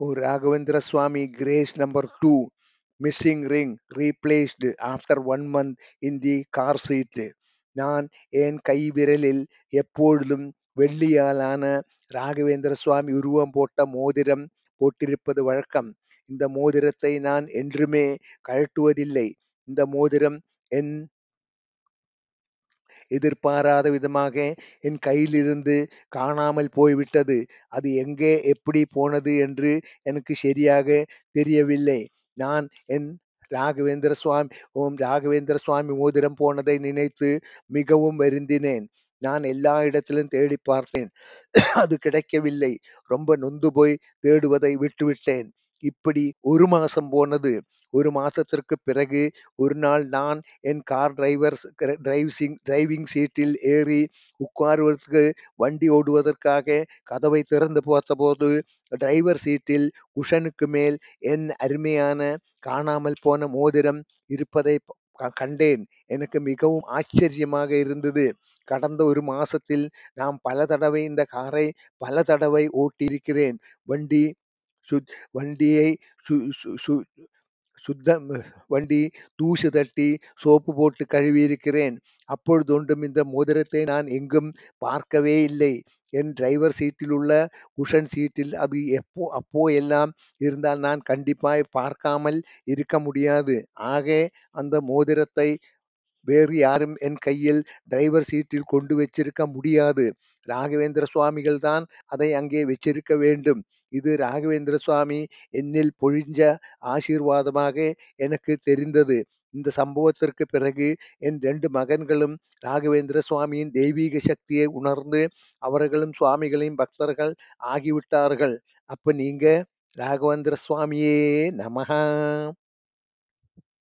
Oh, Raghavendra Swami, grace number two, missing ring replaced after one month in the car seat. நான் என் கைவிரலில் எப்பொழுதும் வெள்ளியாலான ராகவேந்திர சுவாமி உருவம் போட்ட மோதிரம் போட்டிருப்பது வழக்கம் இந்த மோதிரத்தை நான் என்றுமே கழட்டுவதில்லை இந்த மோதிரம் என் எதிர்பாராத விதமாக என் கையிலிருந்து காணாமல் போய்விட்டது. அது எங்கே எப்படி போனது என்று எனக்கு சரியாக தெரியவில்லை. நான் என் ராகவேந்திர சுவாமி ஓம் ராகவேந்திர சுவாமி மோதிரம் போனதை நினைத்து மிகவும் வருந்தினேன். நான் எல்லா இடத்திலும் தேடி பார்த்தேன். அது கிடைக்கவில்லை. ரொம்ப நொந்து போய் தேடுவதை விட்டுவிட்டேன். இப்படி ஒரு மாசம் போனது. ஒரு மாசத்திற்கு பிறகு ஒரு நாள் நான் என் கார் டிரைவர் டிரைவிங் டிரைவிங் சீட்டில் ஏறி உட்காருவதற்கு வண்டி ஓடுவதற்காக கதவை திறந்து பார்த்தபோது டிரைவர் சீட்டில் குஷனுக்கு மேல் என் அருமையான காணாமல் போன மோதிரம் இருப்பதை க- கண்டேன். எனக்கு மிகவும் ஆச்சரியமாக இருந்தது. கடந்த ஒரு மாசத்தில் நான் பல தடவை இந்த காரை பல தடவை ஓட்டியிருக்கிறேன். வண்டி சுத் வண்டியை சு சு சு- சுத்தம் வண்டி தூசு தட்டி சோப்பு போட்டு கழுவியிருக்கிறேன் அப்பொழுது ஒன்றும் இந்த மோதிரத்தை நான் எங்கும் பார்க்கவே இல்லை. என் டிரைவர் சீட்டில் உள்ள குஷன் சீட்டில் அது எப்போ அப்போ எல்லாம் இருந்தால் நான் கண்டிப்பாய் பார்க்காமல் இருக்க முடியாது. ஆக அந்த மோதிரத்தை வேறு யாரும் என் கையில் டிரைவர் சீட்டில் கொண்டு வச்சிருக்க முடியாது. ராகவேந்திர சுவாமிகள் தான் அதை அங்கே வச்சிருக்க வேண்டும். இது ராகவேந்திர சுவாமி என்னில் பொழிஞ்ச ஆசீர்வாதமாக எனக்கு தெரிந்தது. இந்த சம்பவத்திற்கு பிறகு என் ரெண்டு மகன்களும் ராகவேந்திர சுவாமியின் தெய்வீக சக்தியை உணர்ந்து அவர்களும் சுவாமிகளின் பக்தர்கள் ஆகிவிட்டார்கள். அப்ப நீங்க ராகவேந்திர சுவாமியே நமகா